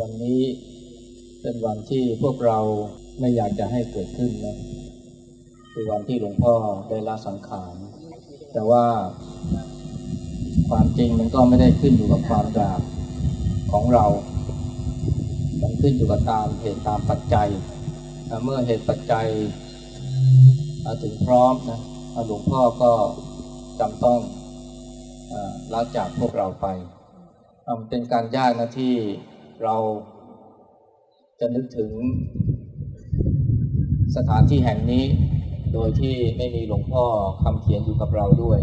วันนี้เป็นวันที่พวกเราไม่อยากจะให้เกิดขึ้นนะคือวันที่หลวงพ่อได้ละสังขาร แต่ว่าความจริงมันก็ไม่ได้ขึ้นอยู่กับความอยากของเรา มันขึ้นอยู่กับตามเหตุตามปัจจัย เมื่อเหตุปัจจัยถึงพร้อมนะหลวงพ่อก็จำต้องละจากพวกเราไป เป็นการยากนะที่ เราจะนึกถึงสถานที่แห่งนี้ โดยที่ไม่มีหลวงพ่อคำเขียนอยู่กับเราด้วย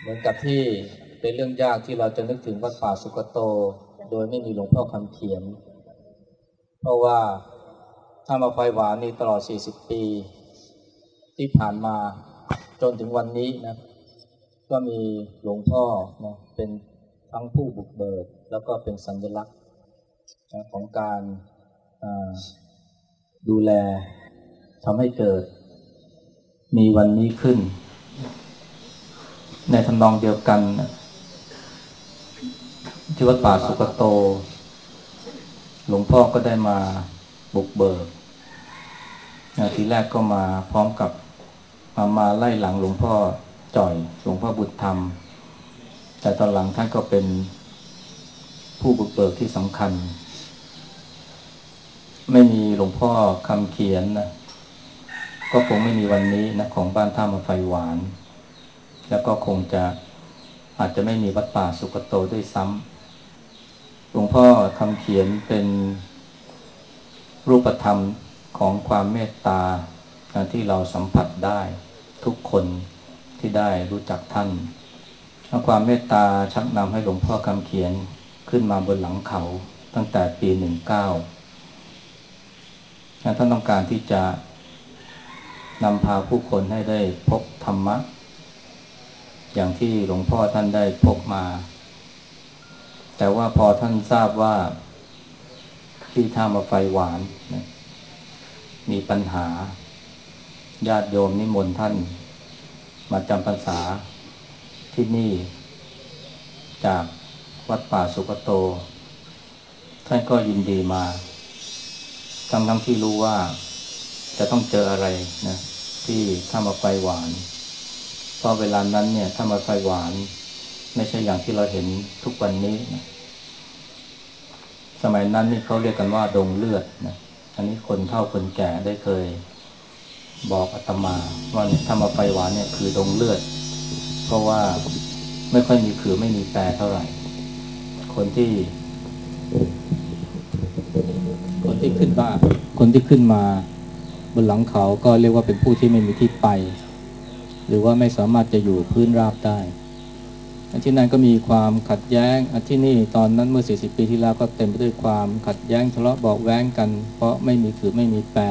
เหมือนกับที่เป็นเรื่องยากที่เราจะนึกถึงวัดป่าสุกโต โดยไม่มีหลวงพ่อคำเขียน เพราะว่าถ้ามาไฟหวานนี่ตลอด 40 ปี ที่ผ่านมาจนถึงวันนี้นะก็มีหลวงพ่อนะเป็น ทั้งผู้บุกเบิกแล้วก็เป็นสัญลักษณ์ของการดูแลทำให้เกิดมีวันนี้ขึ้น ในทำนองเดียวกันที่วัดป่าสุกโต หลวงพ่อก็ได้มาบุกเบิกทีแรกก็มาพร้อมกับมามาไล่หลังหลวงพ่อจ่อย หลวงพ่อบุตรธรรม แต่ตอนหลังท่านก็เป็นผู้บุกเบิกที่สำคัญ ไม่มีหลวงพ่อคำเขียนนะก็คงไม่มีวันนี้นะของบ้านท่ามาไฟหวาน แล้วก็คงจะอาจจะไม่มีวัดป่าสุกโตด้วยซ้ำหลวงพ่อคำเขียนเป็นรูปธรรมของความเมตตาที่เราสัมผัสได้ทุกคนที่ได้รู้จักท่าน ความเมตตาชักนำให้หลวงพ่อคำเขียนขึ้นมาบนหลังเขาตั้งแต่ปีหนึ่งเก้าท่านต้องการที่จะนำพาผู้คนให้ได้พบธรรมะ อย่างที่หลวงพ่อท่านได้พบมา แต่ว่าพอท่านทราบว่าที่ท่ามาไฟหวานนะมีปัญหา ญาติโยมนิมนต์ท่าน มาจำพรรษา ที่นี่ จากวัดป่าสุกโต ท่านก็ยินดีมาทั้งทั้งที่รู้ว่าจะต้องเจออะไรนะที่ถ้ามาไฟหวาน เพราะเวลานั้นเนี่ยถ้ามาไฟหวาน ไม่ใช่อย่างที่เราเห็นทุกวันนี้นะสมัยนั้นนี่เขาเรียกกันว่าดงเลือดนะอันนี้คนเฒ่าคนแก่ได้เคยบอกอาตมาว่าถ้ามาไฟหวานเนี่ยคือดงเลือด เพราะว่าไม่ค่อยมีขือไม่มีแปรเท่าไหร่ คนที่ คนที่ขึ้นมา คนที่ขึ้นมาบนหลังเขาก็เรียกว่าเป็นผู้ที่ไม่มีที่ไป หรือว่าไม่สามารถจะอยู่พื้นราบได้ที่นั่นก็มีความขัดแย้งอันที่นี่ตอนนั้นเมื่อ 40 ปีที่แล้วก็เต็มไปด้วยความขัดแย้งทะเลาะเบาแว้งกัน เพราะไม่มีคือไม่มีแปร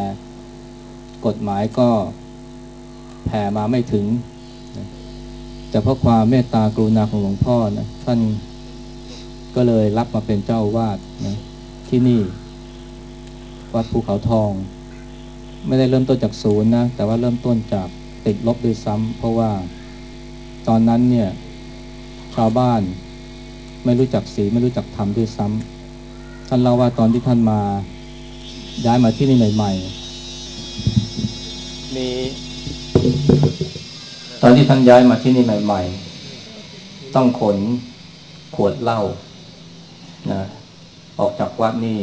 กฎหมายก็แผ่มาไม่ถึง แต่เพราะความเมตตากรุณาของหลวงพ่อนะท่านก็เลยรับมาเป็นเจ้าวาดนะที่นี่ วัดภูเขาทอง ไม่ได้เริ่มต้นจากศูนย์นะ แต่ว่าเริ่มต้นจากติดลบด้วยซ้ำเพราะว่าตอนนั้นเนี่ยชาวบ้านไม่รู้จักสีไม่รู้จักธรรมด้วยซ้ำท่านเล่าว่าตอนที่ท่านมาย้ายมาที่นี่ใหม่ ๆ มี ตอนที่ท่านย้ายมาที่นี่ใหม่ ๆ ต้องขนขวดเหล้านะออกจากวัดนี่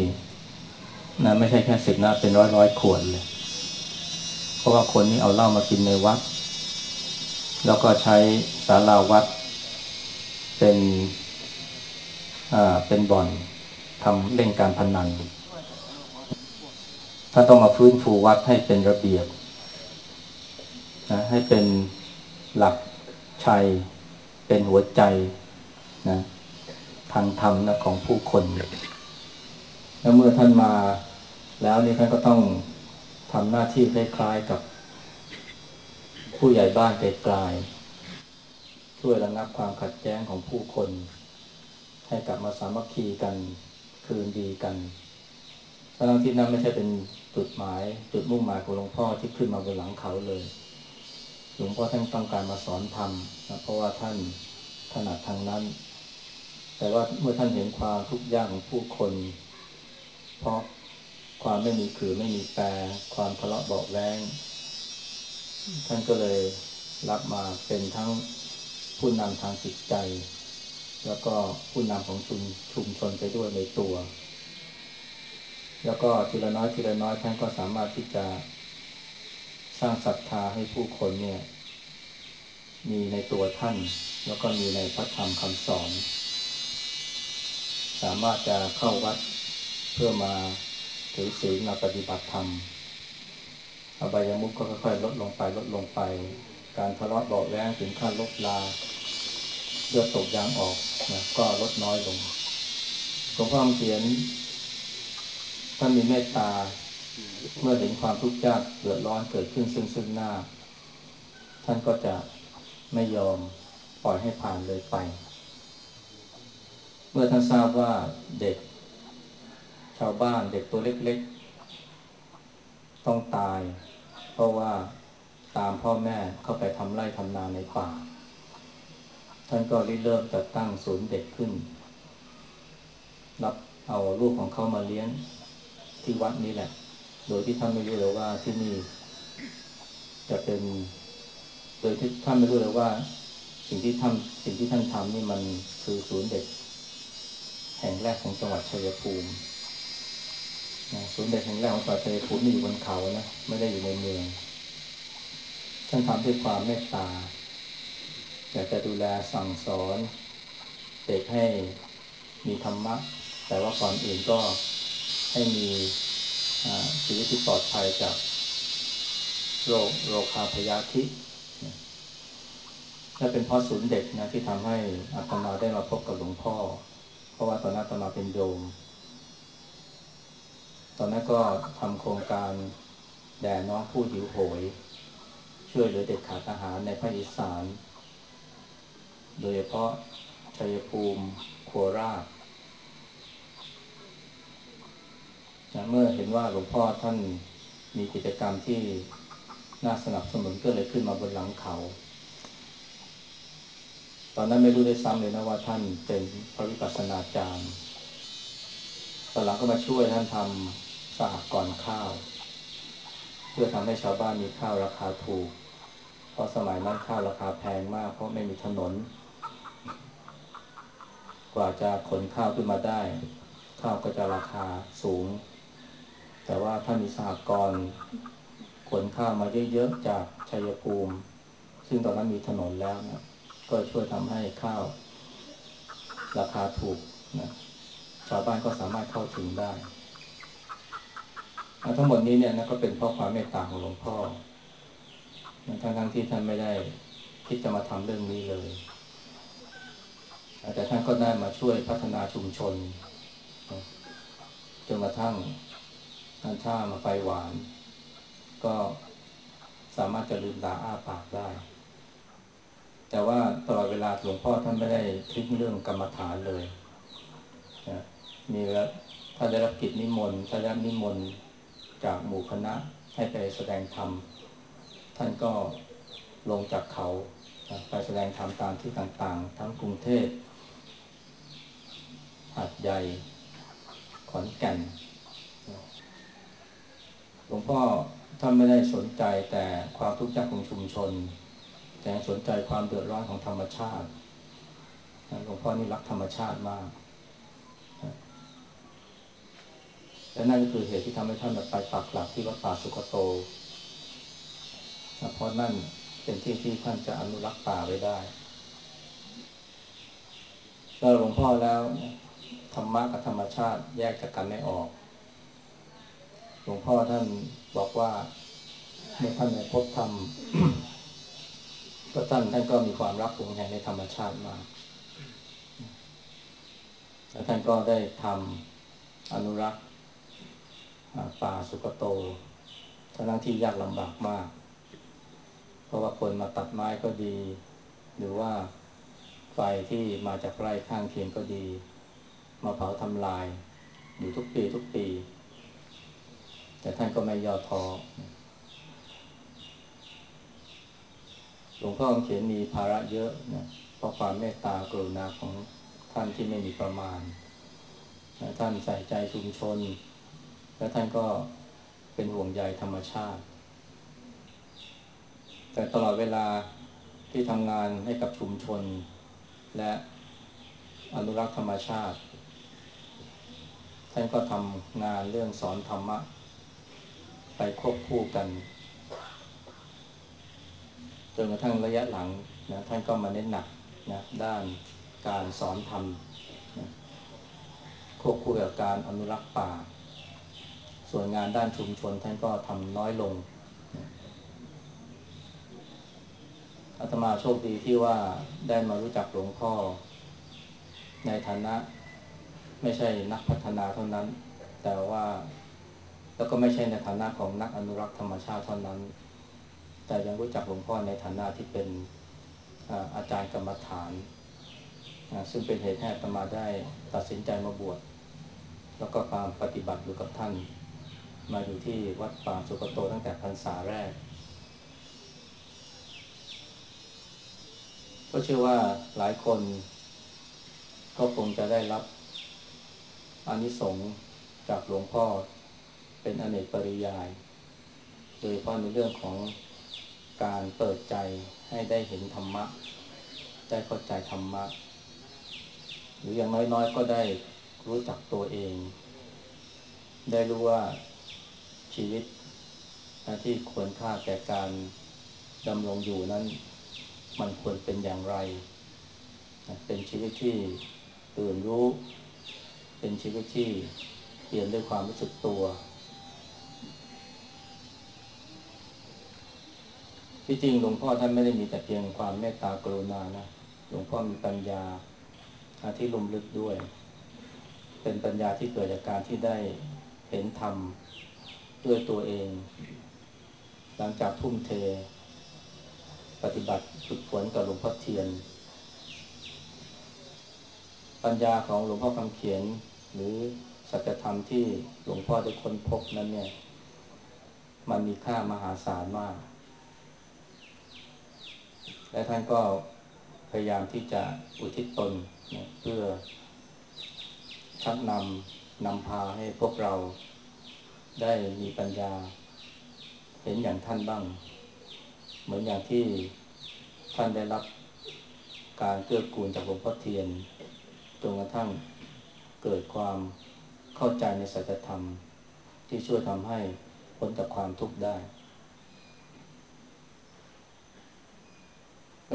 นะไม่ใช่แค่สิบนะ เป็นร้อยร้อยขวดเลย เพราะว่าคนนี้เอาเหล้ามากินในวัด แล้วก็ใช้ศาลาวัด เป็นอ่าเป็นบ่อนทำเล่นการพนัน ถ้าต้องมาฟื้นฟูวัดให้เป็นระเบียบนะให้เป็น หลักชัยเป็นหัวใจนะทางธรรมนะของผู้คน แล้วเมื่อท่านมาแล้วนี่ท่านก็ต้องทำหน้าที่คล้ายๆกับ ผู้ใหญ่บ้านไกลๆช่วยระงับความขัดแย้งของผู้คน ให้กลับมาสามัคคีกันคืนดีกันทั้งที่นั้นไม่ใช่เป็นจุดหมาย จุดมุ่งหมายของหลวงพ่อที่ขึ้นมาบนหลังเขาเลย หลวงพ่อท่านต้องการมาสอนธรรมนะเพราะว่าท่านถนัดทางนั้น แต่ว่าเมื่อท่านเห็นความทุกข์ยากของผู้คน เพราะความไม่มีคือไม่มีแปร ความทะเลาะเบาแวงท่านก็เลยรับมาเป็นทั้งผู้นำทางจิตใจ แล้วก็ผู้นำของชุมชุมชนไปด้วยในตัว แล้วก็ทีละน้อยทีละน้อยท่านก็สามารถที่จะ สร้างศรัทธาให้ผู้คนเนี่ย มีในตัวท่าน แล้วก็มีในพระธรรมคำสอน สามารถจะเข้าวัดเพื่อมาถือศีลมาปฏิบัติธรรมอบายามุขก็ค่อยๆลดลงไปลดลงไป การทะเลาะเบาแวงถึงขั้นลบลาเลือดตกยางออกนะก็ลดน้อยลงหลวงพ่อเขียนท่านมีเมตตา เมื่อเห็นความทุกข์ยากเดือดร้อนเกิดขึ้นซึ่งซึ่งหน้า ท่านก็จะไม่ยอมปล่อยให้ผ่านเลยไป เมื่อท่านทราบว่าเด็ก ชาวบ้านเด็กตัวเล็กๆ ต้องตาย เพราะว่าตามพ่อแม่เข้าไปทำไร่ทำนาในป่า ท่านก็ริเริ่มจัดตั้งศูนย์เด็กขึ้น รับเอาลูกของเขามาเลี้ยงที่วัดนี้แหละ โดยที่ท่านไม่รู้เลยว่าที่นี่ จะเป็น โดยที่ท่านไม่รู้เลยว่า สิ่งที่ทำสิ่งที่ท่านทำนี่มันคือศูนย์เด็ก แห่งแรกของจังหวัดชัยภูมิศูนย์เด็กแห่งแรกของจังหวัดชัยภูมินี่อยู่บนเขานะไม่ได้อยู่ในเมือง ท่านทำด้วยความเมตตาอยากจะดูแลสั่งสอนเด็กให้มีธรรมะ แต่ว่าก่อนอื่นก็ให้มี ชีวิตที่ปลอดภัยจากโรคโรคาพยาธิและเป็นเพราะศูนย์เด็กนะที่ทำให้อาตมาได้มาพบกับหลวงพ่อ เพราะว่าตอนนั้นอาตมาเป็นโยม ตอนนั้นก็ทำโครงการแด่น้องผู้หิวโหย ช่วยเหลือเด็กขาดอาหารในภาคอีสาน โดยเฉพาะชัยภูมิโคราช นะเมื่อเห็นว่าหลวงพ่อท่านมีกิจกรรมที่น่าสนับสนุนก็เลยขึ้นมาบนหลังเขา ตอนนั้นไม่รู้ได้ซ้ำเลยนะว่าท่านเป็นพระวิปัสสนาจารย์ตอนหลังก็มาช่วยท่านทำสหกรณ์ข้าว เพื่อทำให้ชาวบ้านมีข้าวราคาถูก เพราะสมัยนั้นข้าวราคาแพงมาก เพราะไม่มีถนน กว่าจะขนข้าวขึ้นมาได้ ข้าวก็จะราคาสูง แต่ว่าถ้ามีสหกรณ์ขนข้าวมาเยอะๆจากชัยภูมิ ซึ่งตอนนั้นมีถนนแล้วนะก็ช่วยทำให้ข้าว ราคาถูกนะชาวบ้านก็สามารถเข้าถึงได้ ทั้งหมดนี้เนี่ยนะก็เป็นเพราะความเมตตาของหลวงพ่อทั้งทั้งที่ท่านไม่ได้คิดจะมาทำเรื่องนี้เลยแต่ท่านก็ได้มาช่วยพัฒนาชุมชนจนกระทั่ง ถ้ามาไฟหวาน ก็สามารถจะลืมตาอ้าปากได้ แต่ว่าตลอดเวลาหลวงพ่อท่านไม่ได้ทิ้งเรื่องกรรมฐานเลยนะมีแล้วถ้าได้รับกิจนิมนต์ถ้าได้รับนิมนต์จากหมู่คณะให้ไปแสดงธรรม ท่านก็ลงจากเขาไปแสดงธรรมตามที่ต่างๆ ทั้งกรุงเทพหัดใหญ่ ขอนแก่น หลวงพ่อท่านไม่ได้สนใจแต่ความทุกข์ยากของชุมชน แต่สนใจความเดือดร้อนของธรรมชาติหลวงพ่อนี่รักธรรมชาติมากและนั่นก็คือเหตุที่ทำให้ท่านไปปักหลักที่วัดป่าสุกโตเพราะนั่นเป็นที่ที่ท่านจะอนุรักษ์ป่าไว้ได้ก็หลวงพ่อแล้วธรรมะกับธรรมชาติแยกจากกันไม่ออก หลวงพ่อท่านบอกว่าเมื่อท่านในพบธรรมก็ท่านท่านก็มีความรักหวงแห่งในธรรมชาติมากแล้วท่านก็ได้ทำอนุรักษ์ป่าสุกโตทั้งที่ยากลำบากมาก เพราะว่าคนมาตัดไม้ก็ดี หรือว่าไฟที่มาจากไร่ข้างเคียงก็ดี มาเผาทำลาย อยู่ทุกปีทุกปี แต่ท่านก็ไม่ย่อท้อหลวงพ่อเขียนมีภาระเยอะนะเพราะความเมตตากรุณาของทท่านที่ไม่มีประมาณ ท่านใส่ใจชุมชน และท่านก็เป็นห่วงใยธรรมชาติ แต่ตลอดเวลาที่ทำงานให้กับชุมชน และอนุรักษ์ธรรมชาติ ท่านก็ทำงานเรื่องสอนธรรมะ ไปควบคู่กัน จนกระทั่งระยะหลังนะท่านก็มาเน้นหนักนะด้านการสอนธรรมนะควบคู่กับการอนุรักษ์ป่า ส่วนงานด้านชุมชนท่านก็ทำน้อยลงอาตมาโชคดีที่ว่าได้มารู้จักหลวงพ่อ ในฐานะไม่ใช่นักพัฒนาเท่านั้น แต่ว่า แล้วก็ไม่ใช่ในฐานะของนักอนุรักษ์ธรรมชาติเท่านั้น แต่ยังรู้จักหลวงพ่อในฐานะที่เป็นอาจารย์กรรมฐาน ซึ่งเป็นเหตุให้ตมาได้ตัดสินใจมาบวช แล้วก็ความปฏิบัติอยู่กับท่าน มาอยู่ที่วัดป่าสุกโตตั้งแต่พรรษาแรก ก็เชื่อว่าหลายคนก็คงจะได้รับอนิสงส์จากหลวงพ่อ เป็นอเนกปริยาย โดยเฉพาะในเรื่องของการเปิดใจให้ได้เห็นธรรมะ ได้เข้าใจธรรมะ หรืออย่างน้อยๆก็ได้รู้จักตัวเอง ได้รู้ว่าชีวิตที่ควรค่าแก่การดำรงอยู่นั้น มันควรเป็นอย่างไร เป็นชีวิตที่ตื่นรู้ เป็นชีวิตที่เปลี่ยนด้วยความรู้สึกตัว ที่จริงหลวงพ่อท่านไม่ได้มีแต่เพียงความเมตตากรุณานะหลวงพ่อมีปัญญาที่ลุ่มลึกด้วย เป็นปัญญาที่เกิดจากการที่ได้เห็นธรรมด้วยตัวเอง หลังจากทุ่มเท ปฏิบัติฝึกฝนกับหลวงพ่อเทียน ปัญญาของหลวงพ่อคำเขียน หรือสัจธรรมที่หลวงพ่อได้ค้นพบนั้นเนี่ย มันมีค่ามหาศาลมาก และท่านก็พยายามที่จะอุทิศตนนะเพื่อชักนำนำพาให้พวกเราได้มีปัญญา เห็นอย่างท่านบ้าง เหมือนอย่างที่ท่านได้รับการเกื้อกูลจากหลวงพ่อเทียนจนกระทั่งเกิดความเข้าใจในสัจธรรมที่ช่วยทำให้พ้นจากความทุกข์ได้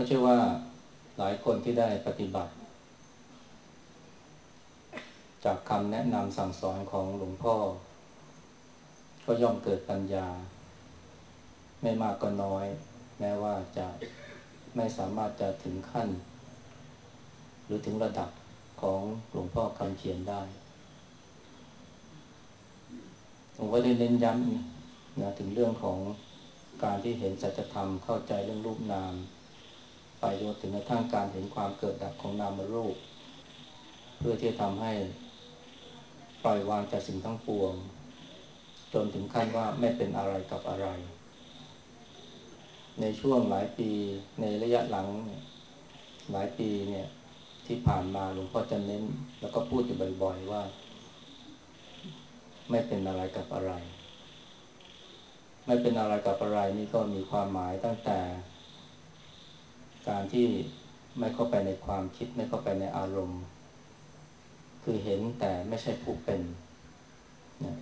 ก็เชื่อว่าหลายคนที่ได้ปฏิบัติ จากคำแนะนำสั่งสอนของหลวงพ่อ ก็ย่อมเกิดปัญญา ไม่มากก็น้อย แม้ว่าจะไม่สามารถจะถึงขั้น หรือถึงระดับของหลวงพ่อคำเขียนได้ผมก็ได้เน้นย้ำนะถึงเรื่องของการที่เห็นสัจธรรมเข้าใจเรื่องรูปนาม ไปจนถึงกระทั่งการเห็นความเกิดดับของนามรูป เพื่อที่จะทำให้ปล่อยวางจากสิ่งทั้งปวง จนถึงขั้นว่าไม่เป็นอะไรกับอะไร ในช่วงหลายปีในระยะหลังหลายปีเนี่ยที่ผ่านมาหลวงพ่อจะเน้น แล้วก็พูดอยู่บ่อยๆว่า ไม่เป็นอะไรกับอะไร ไม่เป็นอะไรกับอะไรนี่ก็มีความหมายตั้งแต่ การที่ไม่เข้าไปในความคิดไม่เข้าไปในอารมณ์ คือเห็นแต่ไม่ใช่ผู้เป็นนะ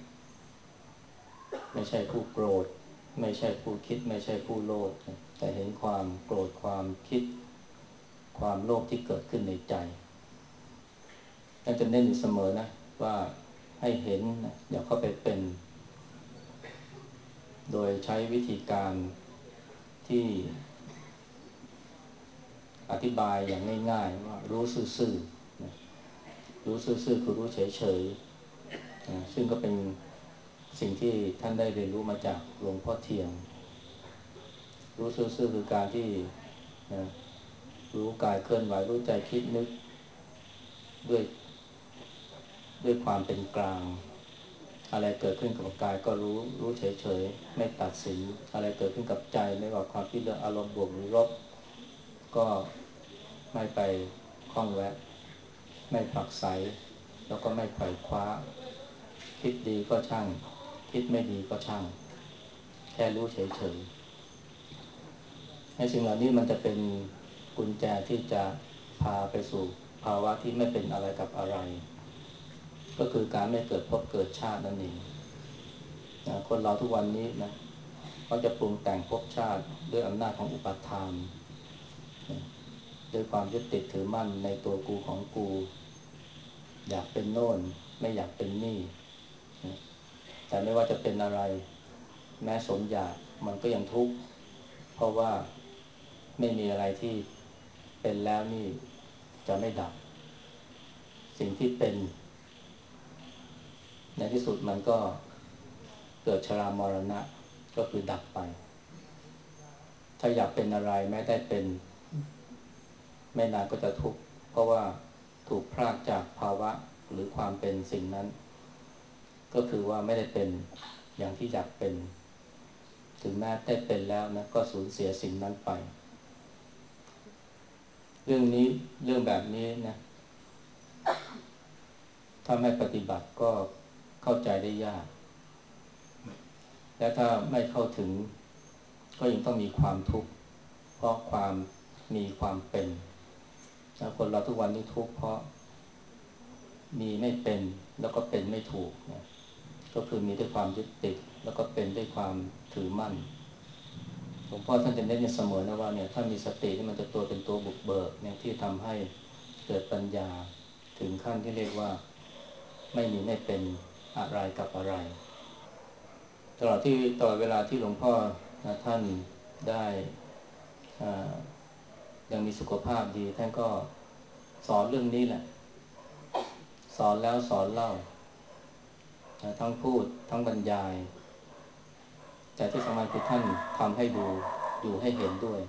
ไม่ใช่ผู้โกรธ ไม่ใช่ผู้คิด ไม่ใช่ผู้โลภแต่เห็นความโกรธความคิด ความโลภที่เกิดขึ้นในใจท่านจะเน้นอยู่เสมอนะว่าให้เห็นอย่าเข้าไปเป็น โดยใช้วิธีการที่ อธิบายอย่างง่ายๆว่ารู้ซื่อๆรู้ซื่อๆคือรู้เฉยๆซึ่งก็เป็นสิ่งที่ท่านได้เรียนรู้มาจากหลวงพ่อเทียนรู้ซื่อๆคือการที่นะรู้กายเคลื่อนไหวรู้ใจคิดนึกด้วยด้วยความเป็นกลาง อะไรเกิดขึ้นกับกายก็รู้รู้เฉยๆ ไม่ตัดสิน อะไรเกิดขึ้นกับใจไม่ว่าความคิดเรื่องอารมณ์บวกหรือลบก็ ไม่ไปคล้องแวะ ไม่ผักใส แล้วก็ไม่ไขว่คว้า คิดดีก็ช่าง คิดไม่ดีก็ช่าง แค่รู้เฉยๆให้สิ่งเหล่านี้มันจะเป็นกุญแจที่จะพาไปสู่ภาวะที่ไม่เป็นอะไรกับอะไร ก็คือการไม่เกิดพบเกิดชาตินั่นเองนะคนเราทุกวันนี้นะเขาจะปรุงแต่งภพชาติด้วยอำนาจของอุปทาน ด้วยความยึดติดถือมั่นในตัวกูของกู อยากเป็นโน่น ไม่อยากเป็นนี่แต่ไม่ว่าจะเป็นอะไร แม้สมอยากมันก็ยังทุกข์เพราะว่าไม่มีอะไรที่เป็นแล้วนี่จะไม่ดับ สิ่งที่เป็น ในที่สุดมันก็เกิดชรามรณะก็คือดับไป ถ้าอยากเป็นอะไรแม้ได้เป็น ไม่นานก็จะทุกข์เพราะว่าถูกพรากจากภาวะหรือความเป็นสิ่งนั้น ก็คือว่าไม่ได้เป็นอย่างที่อยากเป็น ถึงแม้ได้เป็นแล้วนะก็สูญเสียสิ่งนั้นไป เรื่องนี้เรื่องแบบนี้นะถ้าไม่ปฏิบัติก็เข้าใจได้ยาก และถ้าไม่เข้าถึง ก็ยังต้องมีความทุกข์เพราะความมีความเป็น คนเราทุกวันนี้ทุกข์เพราะมีไม่เป็นแล้วก็เป็นไม่ถูกนะก็คือมีด้วยความยึดติด แล้วก็เป็นด้วยความถือมั่นหลวงพ่อท่านจะเน้นเสมอนะว่าเนี่ยถ้ามีสตินี่มันจะตัวเป็นตัวบุกเบิกเนี่ยที่ทำให้เกิดปัญญาถึงขั้นที่เรียกว่าไม่มีไม่เป็นอะไรกับอะไร ตลอดที่ตลอดเวลาที่หลวงพ่อนะท่านได้ ยังมีสุขภาพดี ท่านก็สอนเรื่องนี้แหละ สอนแล้วสอนเล่า ทั้งพูดทั้งบรรยาย แต่ที่สำคัญคือท่านทำให้ดูอยู่ให้เห็นด้วย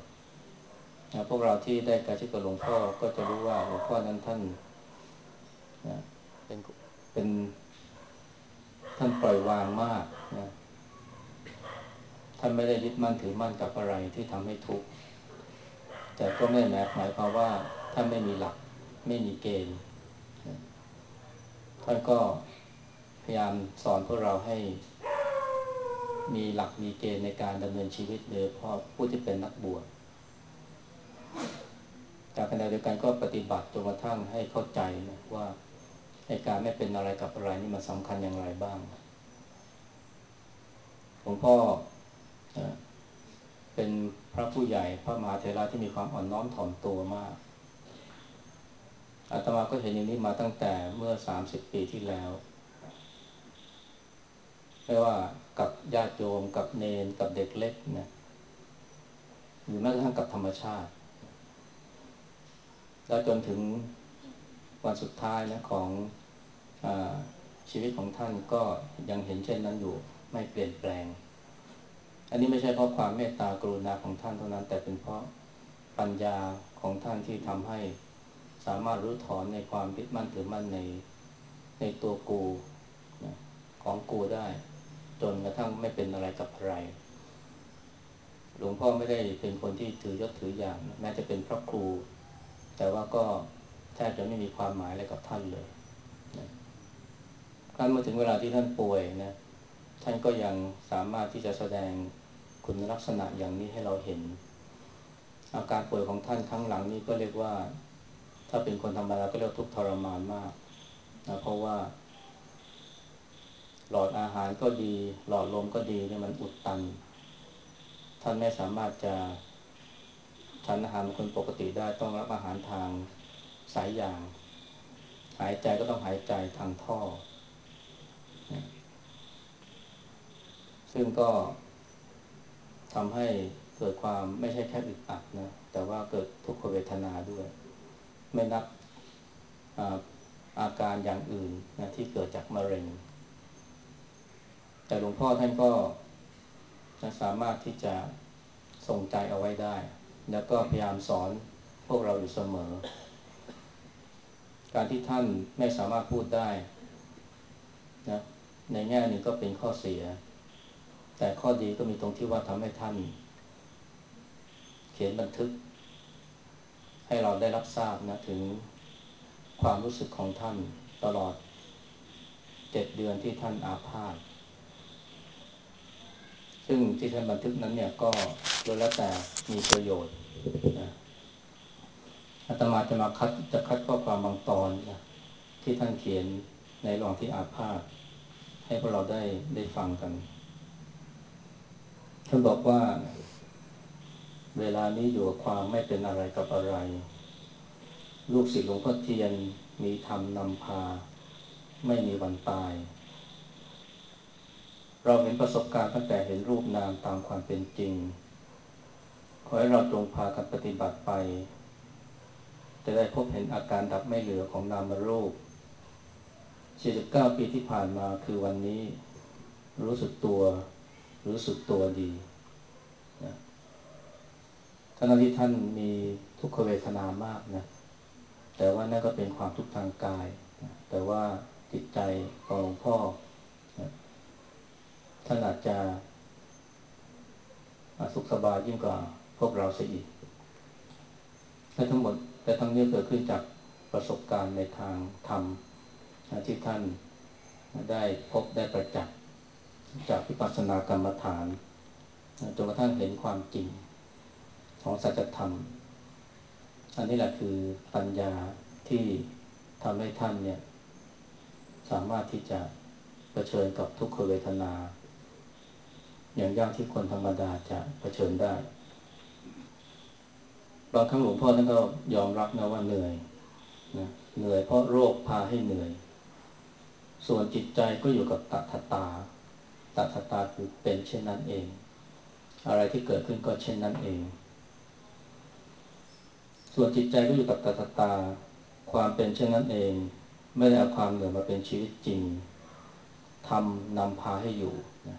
นะพวกเราที่ได้การชิดกับหลวงพ่อก็จะรู้ว่าหลวงพ่อนั้นท่านนะเป็นเป็นท่านปล่อยวางมากนะท่านไม่ได้ยึดมั่นถือมั่นกับอะไรที่ทำให้ทุกข์ แต่ก็ไม่แม้หมายความว่าท่านไม่มีหลักไม่มีเกณฑ์ท่านก็พยายามสอนพวกเราให้มีหลักมีเกณฑ์ในการดำเนินชีวิตโดยเฉพาะผู้ที่เป็นนักบวชแต่ขณะเดียวกันก็ปฏิบัติจนกระทั่งให้เข้าใจนะว่าในการไม่เป็นอะไรกับอะไรนี่มันสำคัญอย่างไรบ้างหลวงพ่อ เป็นพระผู้ใหญ่พระมหาเถระที่มีความอ่อนน้อมถ่อมตัวมากอาตมาก็เห็นอย่างนี้มาตั้งแต่เมื่อสามสิบปีที่แล้วไม่ว่ากับญาติโยมกับเนนกับเด็กเล็กนะหรือแม้กระทั่งกับธรรมชาติ แล้วจนถึงวันสุดท้ายนะของอชีวิตของท่านก็ยังเห็นเช่นนั้นอยู่ไม่เปลี่ยนแปลง อันนี้ไม่ใช่เพราะความเมตตากรุณาของท่านเท่านั้น แต่เป็นเพราะปัญญาของท่านที่ทำให้สามารถรู้ถอนในความยึดมั่นถือมั่นในในตัวกูนะของกูได้ จนกระทั่งไม่เป็นอะไรกับอะไรหลวงพ่อไม่ได้เป็นคนที่ถือยศถืออย่างแม้จะเป็นพระครู แต่ว่าก็แทบจะไม่มีความหมายอะไรกับท่านเลยนะครั้นมาถึงเวลาที่ท่านป่วยนะ ท่านก็ยังสามารถที่จะแสดงคุณลักษณะอย่างนี้ให้เราเห็น อาการป่วยของท่านครั้งหลังนี้ก็เรียกว่า ถ้าเป็นคนธรรมดาก็เรียกทุกทรมานมากนะเพราะว่า หลอดอาหารก็ดี หลอดลมก็ดีเนี่ยมันอุดตัน ท่านไม่สามารถจะฉันอาหารคนปกติได้ต้องรับอาหารทางสายยาง หายใจก็ต้องหายใจทางท่อ ซึ่งก็ทำให้เกิดความไม่ใช่แค่อึดอัดนะ แต่ว่าเกิดทุกขเวทนาด้วย ไม่นับอาอาการอย่างอื่นนะที่เกิดจากมะเร็ง แต่หลวงพ่อท่านก็สามารถที่จะทรงใจเอาไว้ได้ แล้วก็พยายามสอนพวกเราอยู่เสมอ การที่ท่านไม่สามารถพูดได้นะในแง่หนี้ก็เป็นข้อเสีย แต่ข้อดีก็มีตรงที่ว่าทำให้ท่าน เขียนบันทึก ให้เราได้รับทราบนะ ถึงความรู้สึกของท่านตลอดเจ็ดเดือนที่ท่านอาพาธซึ่งที่ท่านบันทึกนั้นเนี่ยก็โดยแล้วแต่มีประโยชน์นะอาตมาจะมาคัดจะคัดข้อความบางตอนนะที่ท่านเขียนในระหว่างที่อาพาธให้พวกเราได้ได้ฟังกัน ท่านบอกว่า เวลานี้อยู่กับความไม่เป็นอะไรกับอะไร ลูกศิษย์หลวงพ่อเทียนมีธรรมนำพา ไม่มีวันตาย เราเห็นประสบการณ์ตั้งแต่เห็นรูปนามตามความเป็นจริง ขอให้เราจงพากันปฏิบัติไป จะได้พบเห็นอาการดับไม่เหลือของนามรูป49ปีที่ผ่านมาคือวันนี้ รู้สึกตัว รู้สึกตัวดีนะท่านที่ท่านมีทุกขเวทนามากนะ แต่ว่านั่นก็เป็นความทุกข์ทางกายนะแต่ว่าจิตใจของหลวงพ่อนะท่านอาจจะสุขสบายยิ่งกว่าพวกเราเสียอีกและทั้งหมดแต่ทั้งนี้เกิดขึ้นจากประสบการณ์ในทางธรรมที่ท่านได้พบได้ประจักษ์ จากวิปัสสนากรรมฐานจนกระทั่งเห็นความจริงของสัจธรรม อันนี้แหละคือปัญญาที่ทำให้ท่านเนี่ย สามารถที่จะะเผชิญกับทุกขเวทนา อย่างยากที่คนธรรมดาจะะเผชิญได้บางครั้งหลวงพ่อท่านก็ยอมรับนะว่าเหนื่อยนะเหนื่อยเพราะโรคพาให้เหนื่อย ส่วนจิตใจก็อยู่กับตัทตา ตัทตาคือเป็นเช่นนั้นเอง อะไรที่เกิดขึ้นก็เช่นนั้นเอง ส่วนจิตใจก็อยู่กับตัทตาความเป็นเช่นนั้นเอง ไม่ได้เอาความเหนื่อยมาเป็นชีวิตจริงทำนำพาให้อยู่นะ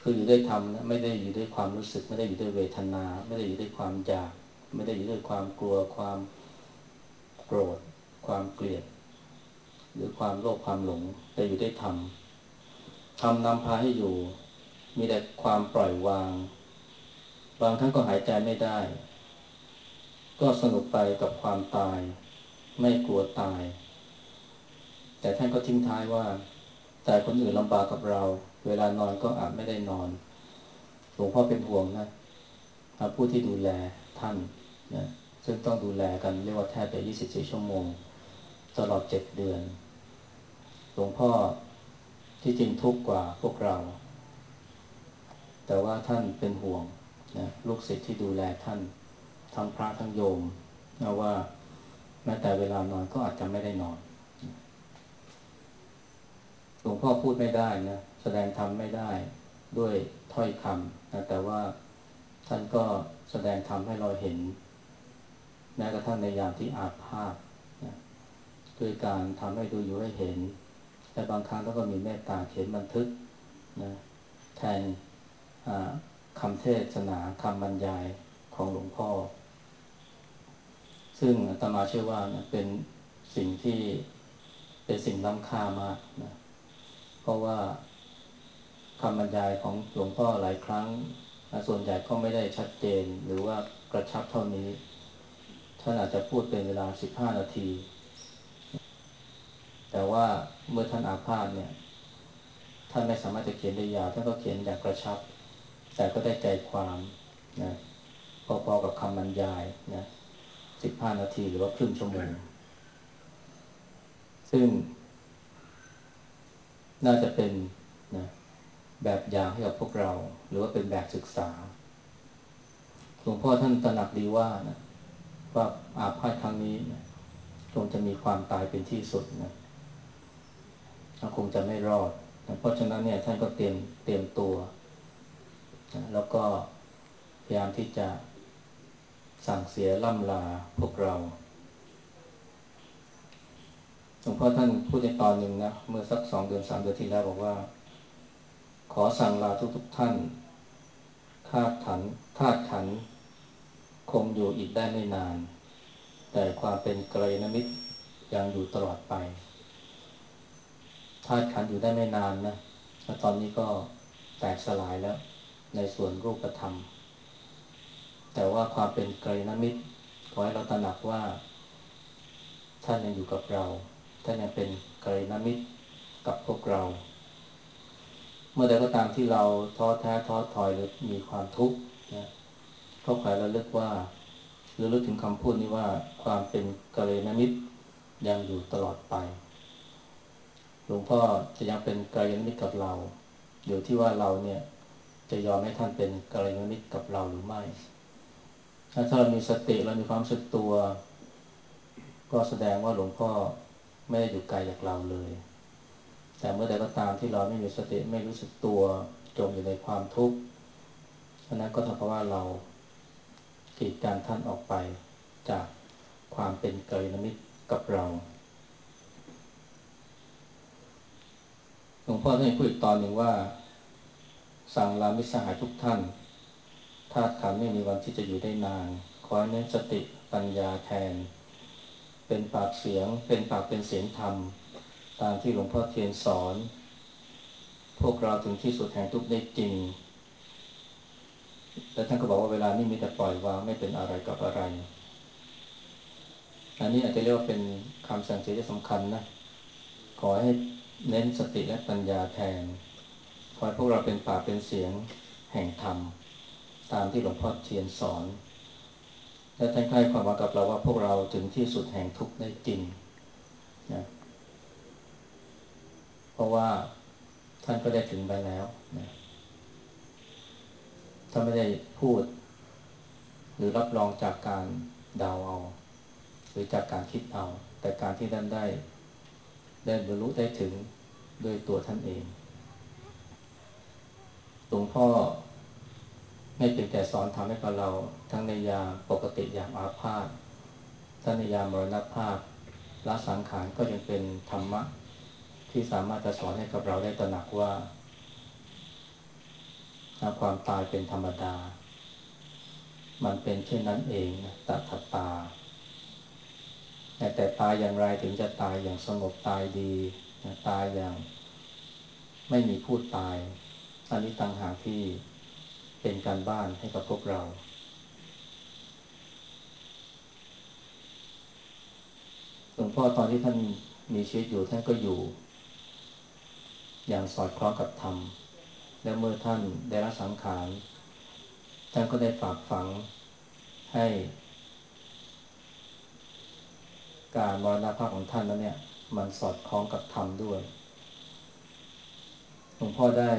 คืออยู่ด้วยธรรมนะไม่ได้อยู่ด้วยความรู้สึก ไม่ได้อยู่ด้วยเวทนา ไม่ได้อยู่ด้วยความอยาก ไม่ได้อยู่ด้วยความกลัวความโกรธ ความเกลียด หรือความโลภความหลงแต่อยู่ได้ทำ ทำนำพาให้อยู่ มีแต่ความปล่อยวาง บางท่านก็หายใจไม่ได้ ก็สนุกไปกับความตาย ไม่กลัวตาย แต่ท่านก็ทิ้งท้ายว่า แต่คนอื่นลำบากกับเรา เวลานอนก็อาจไม่ได้นอน หลวงพ่อเป็นห่วงนะผู้ที่ดูแลท่านนะซึ่งต้องดูแลกันเรียกว่าแทบจะ24 ชั่วโมง ตลอดเจ็ดเดือน หลวงพ่อ ที่จริงทุกข์กว่าพวกเรา แต่ว่าท่านเป็นห่วงนะลูกศิษย์ที่ดูแลท่าน ทั้งพระทั้งโยมนะว่าแม้แต่เวลานอนก็อาจจะไม่ได้นอนหลวงพ่อพูดไม่ได้นะแสดงธรรมไม่ได้ด้วยถ้อยคำนะแต่ว่าท่านก็แสดงธรรมให้เราเห็นแม้กระทั่งในยามที่อาภาพด้วยการทำให้ดูอยู่ให้เห็น แต่บางครั้งก็มีเมตตาเขียนบันทึกนะแทนคำเทศนาคำบรรยายของหลวงพ่อ ซึ่งตมาเชื่อว่านะเป็นสิ่งที่เป็นสิ่งล้ำค่ามากนะเพราะว่าคำบรรยายของหลวงพ่อหลายครั้งส่วนใหญ่ก็ไม่ได้ชัดเจนหรือว่ากระชับเท่านี้ ท่านอาจจะพูดเป็นเวลา 15 นาที แต่ว่าเมื่อท่านอาพาธเนี่ย ท่านไม่สามารถจะเขียนได้ยาวท่านก็เขียนอย่างกระชับ แต่ก็ได้ใจความนะพอๆกับคำบรรยายนะสิบห้านาทีหรือว่าครึ่งชั่วโมงซึ่ง น่าจะเป็นนะแบบอย่างให้กับพวกเรา หรือว่าเป็นแบบศึกษาหลวงพ่อท่านตระหนักดีว่านะว่าอาพาธครั้งนี้นะคงจะมีความตายเป็นที่สุดนะ คงจะไม่รอด เพราะฉะนั้นเนี่ยท่านก็เตรียมเตรียมตัว แล้วก็พยายามที่จะสั่งเสียล่ำลาพวกเราหลวงพ่อท่านพูดในตอนหนึ่งนะเมื่อสักสองเดือนสามเดือนที่แล้วบอกว่า ขอสั่งลาทุกทุกท่านคาดขันคาดขันคงอยู่อีกได้ไม่นาน แต่ความเป็นไกรนมิตรยังอยู่ตลอดไปาตุขันอยู่ได้ไม่นานนะแล้วตอนนี้ก็แตกสลายแล้วในส่วนรูปธรรม แต่ว่าความเป็นไกรนมิตรขอให้เราตระหนักว่า ท่านยังอยู่กับเรา ท่านยังเป็นกรณมิตรกับพวกเรา เมื่อใดก็ตามที่เราท้อแท้ท้อถอยหรือมีความทุกข์นะก็ขอเราเลือกว่าหรือลึกถึงคำพูดนี้ว่าความเป็นกรณมิตรยังอยู่ตลอดไป ลวงพ่อจะยังเป็นกรณมิตรกับเรา อยู่ที่ว่าเราเนี่ยจะยอมให้ท่านเป็นกรณมิตรกับเราหรือไม่ ถ้าเรามีสติเรามีความสึกตัว ก็แสดงว่าหลวงพ่อไม่ได้อยู่ไกลจากเราเลย แต่เมื่อใดก็ตามที่เราไม่มีสติไม่รู้สึกตัวจมอยู่ในความทุกข์อันนั้นก็เท่ากับว่าเรากีดการท่านออกไปจากความเป็นกัลยาณมิตรกับเรา ห ลวงพ่อท่านพูดอีกตอนหนึ่งว่า สั่งลามิสหายทุกท่านธาตุขันไม่มีวันที่จะอยู่ได้นานขอให้เน้นสติปัญญาแทน เป็นปากเสียง เป็นปากเป็นเสียงธรรม ตามที่หลวงพ่อเทียนสอน พวกเราถึงที่สุดแห่งทุกได้จริง แล้วท่านก็บอกว่าเวลานี้มีแต่ปล่อยวางไม่เป็นอะไรกับอะไร อันนี้อาจจะเรียกว่าเป็นคำสั่งเสียที่สำคัญนะ ขอให้ เน้นสติและปัญญาแทนขอให้พวกเราเป็นปากเป็นเสียงแห่งธรรม ตามที่หลวงพ่อเทียนสอน และท่านให้ความว่ากับเราว่าพวกเราถึงที่สุดแห่งทุกข์ได้จริงนะเพราะว่าท่านก็ได้ถึงไปแล้วนะถ้าไม่ได้พูด หรือรับรองจากการเดาเอา หรือจากการคิดเอา แต่การที่ท่านได้ ได้บรรลุได้ถึงด้วยตัวท่านเอง หลวงพ่อไม่เพียงแต่สอนทำให้กับเราทั้งในยาปกติอย่ามอาพาธทั้งในยามมรณภาพละสังขารก็ยังเป็นธรรมะ ที่สามารถจะสอนให้กับเราได้ตระหนักว่าความตายเป็นธรรมดา มันเป็นเช่นนั้นเองตัทตา แต่ตายอย่างไรถึงจะตายอย่างสงบตายดีตายอย่าง ไม่มีพูดตาย อันนี้ต่างหากที่เป็นการบ้านให้กับพวกเรา หลวงพ่อตอนที่ท่านมีชีวิตอยู่ท่านก็อยู่ อย่างสอดคล้องกับธรรม และเมื่อท่านได้รับสังขารท่านก็ได้ฝากฝังให้ การมรณภาพของท่านนั้นเนี่ย มันสอดคล้องกับธรรมด้วยหลวงพ่อได้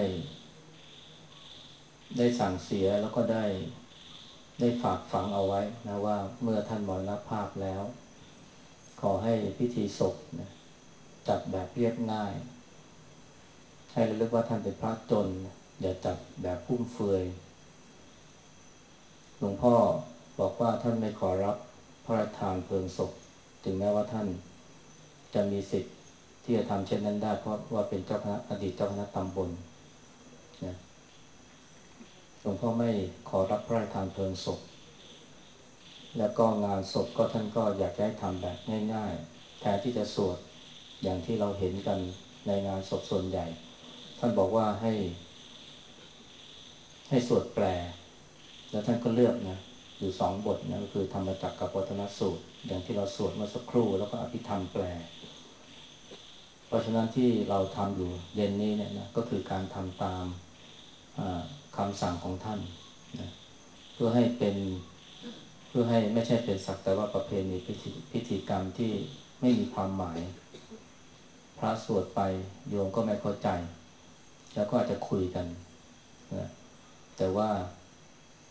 ได้สั่งเสียแล้วก็ได้ได้ฝากฝังเอาไว้นะว่าเมื่อท่านมรณภาพแล้ว ขอให้พิธีศพนะจัดแบบเรียบง่าย ให้ระลึกว่าท่านเป็นพระจน อย่าจัดแบบพุ่มเฟือยหลวงพ่อบอกว่าท่านไม่ขอรับพระราชทานเพลิงศพ ถึงแม้ว่าท่านจะมีสิทธิ์ที่จะทำเช่นนั้นได้ เพราะว่าเป็นเจ้าคณะอดีตเจ้าคณะตำบลนะหลวงพ่อไม่ขอรับพระราชทานเพลิงศพ แล้วก็งานศพก็ท่านก็อยากให้ทำแบบง่ายๆแทนที่จะสวดอย่างที่เราเห็นกันในงานศพส่วนใหญ่ ท่านบอกว่าให้ ให้สวดแปล แล้วท่านก็เลือกนะอยู่สองบทนะก็คือธรรมจักรกับวัฒนสูตร อย่างที่เราสวดเมื่อสักครู่แล้วก็อภิธรรมแปล เพราะฉะนั้นที่เราทำอยู่เย็นนี้เนี่ยนะก็คือการทำตามคำสั่งของท่านนะเพื่อให้เป็นเพื่อให้ไม่ใช่เป็นสักแต่ว่าประเพณีพิธีพิธีกรรมที่ไม่มีความหมาย พระสวดไปโยมก็ไม่เข้าใจ แล้วก็อาจจะคุยกันนะแต่ว่า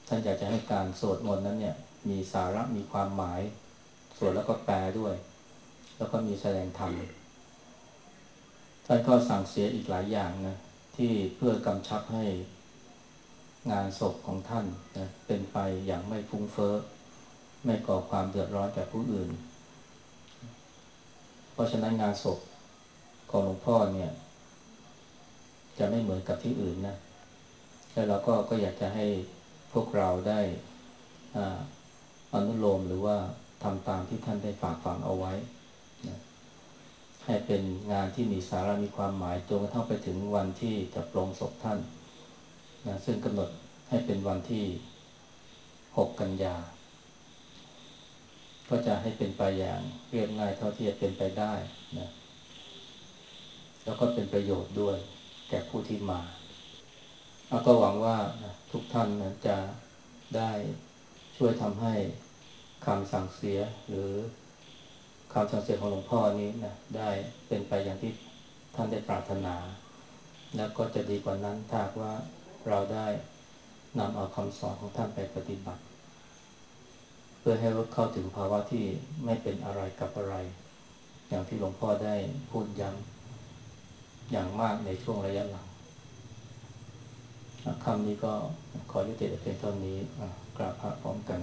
ท่านอยากจะให้การสวดมนต์นั้นเนี่ยมีสาระมีความหมาย สวดแล้วก็แปลด้วย แล้วก็มีแสดงธรรมท่านก็สั่งเสียอีกหลายอย่างนะที่เพื่อกำชับให้งานศพของท่านนะเป็นไปอย่างไม่ฟุ้งเฟ้อไม่ก่อความเดือดร้อนแก่ผู้อื่น เพราะฉะนั้นงานศพของหลวงพ่อเนี่ย จะไม่เหมือนกับที่อื่นนะแล้วเราก็ก็อยากจะให้พวกเราได้อนุโลมหรือว่า ทำตามที่ท่านได้ฝากฝังเอาไว้นะให้เป็นงานที่มีสาระมีความหมายจนกระทั่งไปถึงวันที่จะปลงศพท่านนะซึ่งกำหนดให้เป็นวันที่ 6 กันยา ก็จะให้เป็นไปอย่างเรียบง่ายเท่าที่จะเป็นไปได้นะแล้วก็เป็นประโยชน์ด้วยแก่ผู้ที่มาแล้วก็หวังว่านะทุกท่านนะจะได้ช่วยทำให้ คำสั่งเสียหรือคำสั่งเสียของหลวงพ่อนี้นะได้เป็นไปอย่างที่ท่านได้ปรารถนา แล้วก็จะดีกว่านั้นถ้าว่าเราได้นำเอาคำสอนของท่านไปปฏิบัติ เพื่อให้เข้าถึงภาวะที่ไม่เป็นอะไรกับอะไร อย่างที่หลวงพ่อได้พูดย้ำอย่างมากในช่วงระยะหลังคำนี้ก็ขอยุติแต่เพียงเท่านี้กราบพระพร้อมกัน